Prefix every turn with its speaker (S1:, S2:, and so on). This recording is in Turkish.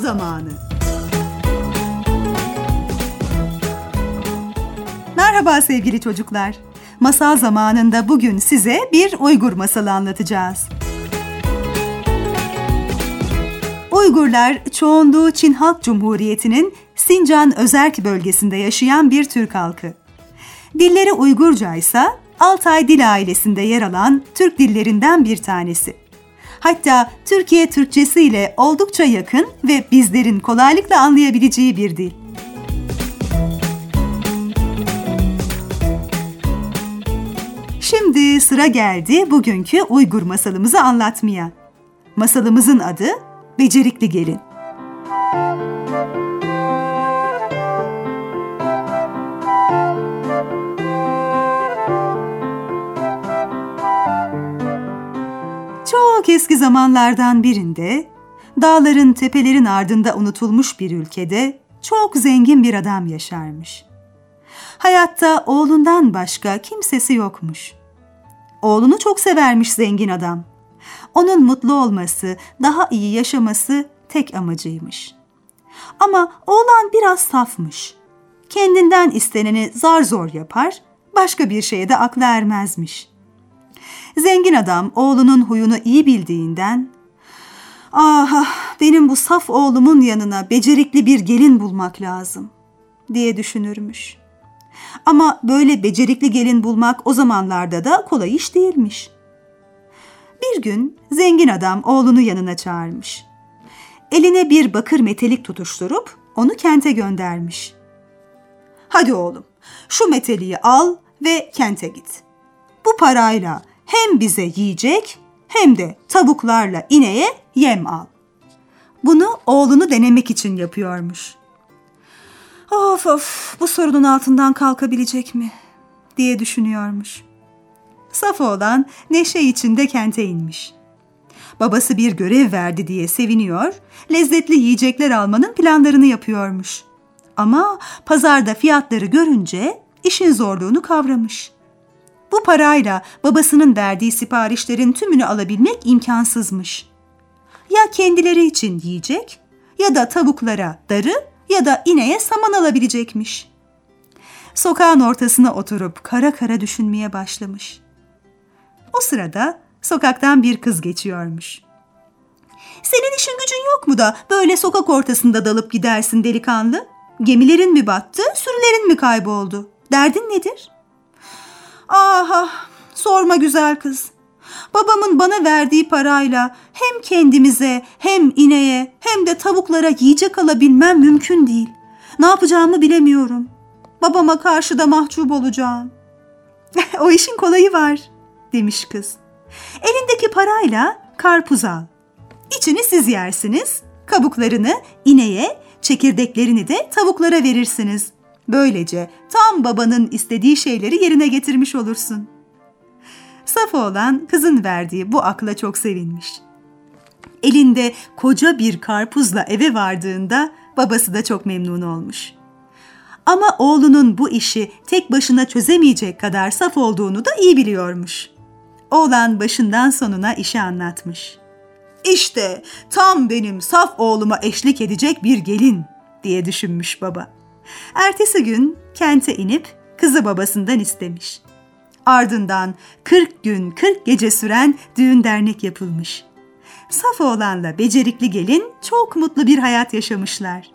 S1: zamanı. Merhaba sevgili çocuklar. Masal zamanında bugün size bir Uygur masalı anlatacağız. Uygurlar çoğunluğu Çin Halk Cumhuriyeti'nin Sincan Özerk bölgesinde yaşayan bir Türk halkı. Dilleri Uygurca ise Altay dil ailesinde yer alan Türk dillerinden bir tanesi. Hatta Türkiye Türkçesi ile oldukça yakın ve bizlerin kolaylıkla anlayabileceği bir dil. Şimdi sıra geldi bugünkü Uygur masalımızı anlatmaya. Masalımızın adı Becerikli Gelin. Çok eski zamanlardan birinde, dağların tepelerin ardında unutulmuş bir ülkede çok zengin bir adam yaşarmış. Hayatta oğlundan başka kimsesi yokmuş. Oğlunu çok severmiş zengin adam. Onun mutlu olması, daha iyi yaşaması tek amacıymış. Ama oğlan biraz safmış. Kendinden isteneni zar zor yapar, başka bir şeye de aklı ermezmiş.'' Zengin adam oğlunun huyunu iyi bildiğinden "Ah, benim bu saf oğlumun yanına becerikli bir gelin bulmak lazım." diye düşünürmüş. Ama böyle becerikli gelin bulmak o zamanlarda da kolay iş değilmiş. Bir gün zengin adam oğlunu yanına çağırmış. Eline bir bakır metelik tutuşturup onu kente göndermiş. Hadi oğlum, şu meteliği al ve kente git. Bu parayla hem bize yiyecek hem de tavuklarla ineğe yem al. Bunu oğlunu denemek için yapıyormuş. Of of bu sorunun altından kalkabilecek mi diye düşünüyormuş. Saf oğlan neşe içinde kente inmiş. Babası bir görev verdi diye seviniyor, lezzetli yiyecekler almanın planlarını yapıyormuş. Ama pazarda fiyatları görünce işin zorluğunu kavramış. Bu parayla babasının verdiği siparişlerin tümünü alabilmek imkansızmış. Ya kendileri için yiyecek ya da tavuklara darı ya da ineğe saman alabilecekmiş. Sokağın ortasına oturup kara kara düşünmeye başlamış. O sırada sokaktan bir kız geçiyormuş. Senin işin gücün yok mu da böyle sokak ortasında dalıp gidersin delikanlı? Gemilerin mi battı, sürülerin mi kayboldu? Derdin nedir?'' Aha, sorma güzel kız. Babamın bana verdiği parayla hem kendimize hem ineğe hem de tavuklara yiyecek alabilmem mümkün değil. Ne yapacağımı bilemiyorum. Babama karşı da mahcup olacağım. o işin kolayı var demiş kız. Elindeki parayla karpuz al. İçini siz yersiniz, kabuklarını ineğe, çekirdeklerini de tavuklara verirsiniz. Böylece tam babanın istediği şeyleri yerine getirmiş olursun. Saf oğlan kızın verdiği bu akla çok sevinmiş. Elinde koca bir karpuzla eve vardığında babası da çok memnun olmuş. Ama oğlunun bu işi tek başına çözemeyecek kadar saf olduğunu da iyi biliyormuş. Oğlan başından sonuna işi anlatmış. İşte tam benim saf oğluma eşlik edecek bir gelin diye düşünmüş baba. Ertesi gün kente inip kızı babasından istemiş. Ardından 40 gün 40 gece süren düğün dernek yapılmış. Saf oğlanla becerikli gelin çok mutlu bir hayat yaşamışlar.